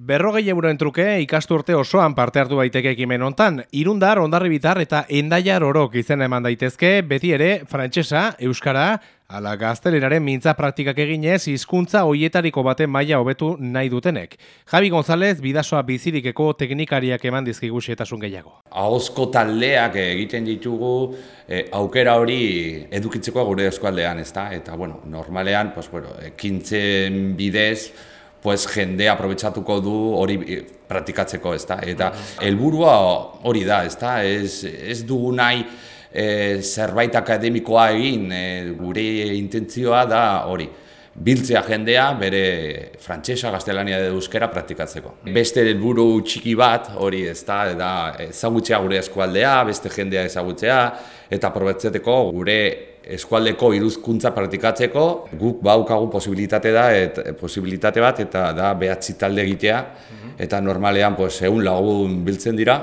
Berrogei euroen truke ikasturte osoan parte hartu daiteke ekimen hontan, irundar, ondarribitar eta endaiar orok izena eman daitezke, beti ere, frantsesa, euskara, ala gazteleraren mintza praktikak eginez, hizkuntza hoietariko baten maila hobetu nahi dutenek. Javi González, bidasoa bizirikeko teknikariak eman dizkigu xetasun gehiago. Ahozko taldeak egiten ditugu eh, aukera hori edukitzeko gure eskualdean, ezta? Eta, bueno, normalean, pues, bueno, ekintzen bidez, pues jende aprobetsatuko du hori eh, praktikatzeko, ezta? Eta helburua hori da, ezta? Ez ez dugu nahi e, zerbait akademikoa egin, e, gure intentzioa da hori biltzea jendea bere frantsesa, gaztelania edo euskera praktikatzeko. Beste helburu txiki bat hori ez da, da ezagutzea gure eskualdea, beste jendea ezagutzea, eta probetzeteko gure eskualdeko iruzkuntza praktikatzeko guk baukagu posibilitate da et, posibilitate bat eta da behatzi talde egitea. Eta normalean pues egun lagun biltzen dira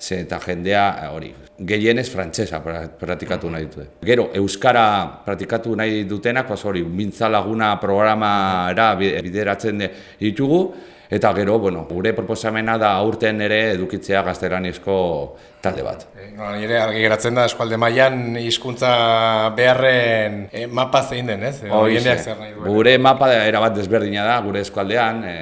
ze eta jendea hori gehienez frantsesa praktikatu nahi dute. Gero euskara praktikatu nahi dutenak pues hori mintza laguna programara bideratzen ditugu Eta gero, bueno, gure proposamena da aurten ere edukitzea gazteranizko talde bat. E, no, nire argi geratzen da eskualde mailan hizkuntza beharren e, mapa zein den, ez? Gure mapa erabat desberdina da, gure eskualdean, e,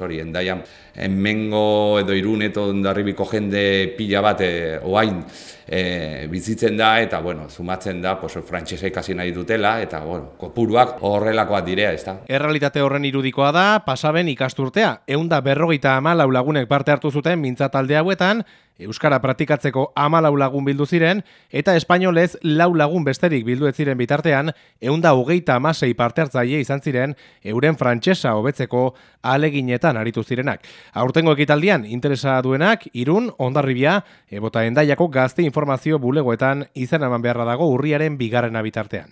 hori, endaian, mengo edo irun eto darribiko jende pila bat e, oain e, bizitzen da, eta, bueno, zumatzen da, pues, frantsesa ikasi nahi dutela, eta, bueno, kopuruak horrelakoak direa, ez da. Errealitate horren irudikoa da, pasaben ikasturtea, eunda berrogeita ama lagunek parte hartu zuten mintzatalde hauetan, Euskara praktikatzeko amalau lagun bildu ziren, eta espainolez lau lagun besterik bildu ez ziren bitartean, eunda hogeita amasei parte hartzaile izan ziren, euren frantsesa hobetzeko aleginetan aritu zirenak. Aurtengo ekitaldian, interesa duenak, irun, ondarribia, ebota endaiako gazte informazio bulegoetan izan eman beharra dago urriaren bigarrena bitartean.